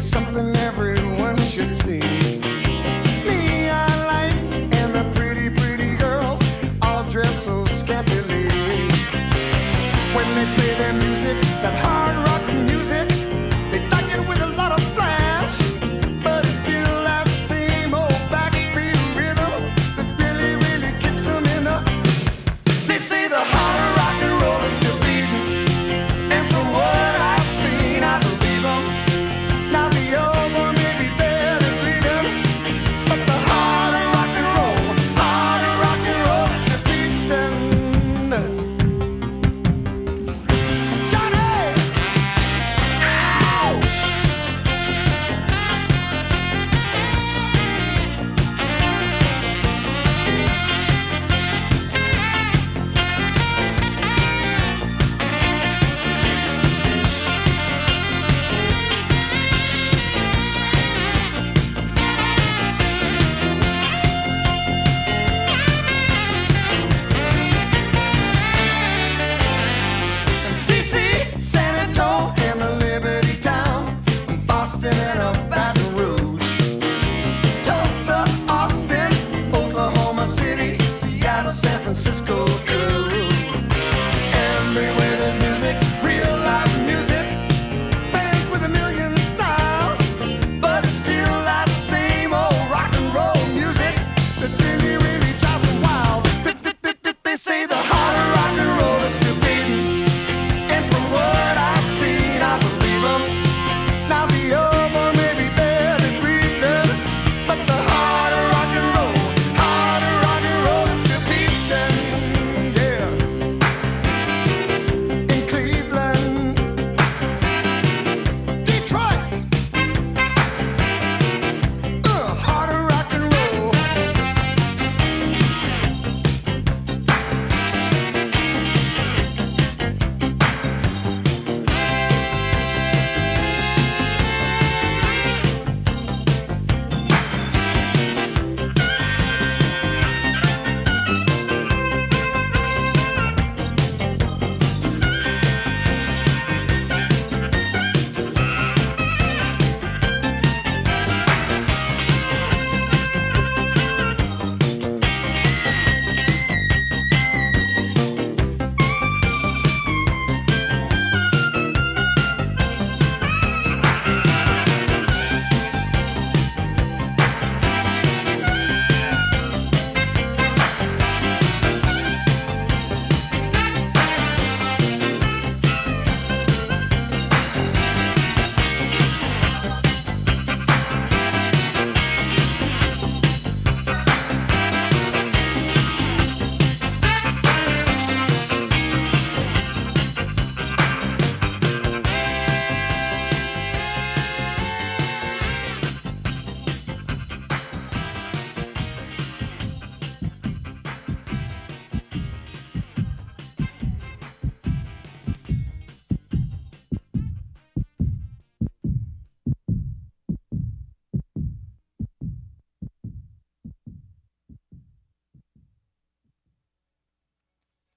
something everyone should see. Neon lights and the pretty, pretty girls all dressed so. When they play their music, that hard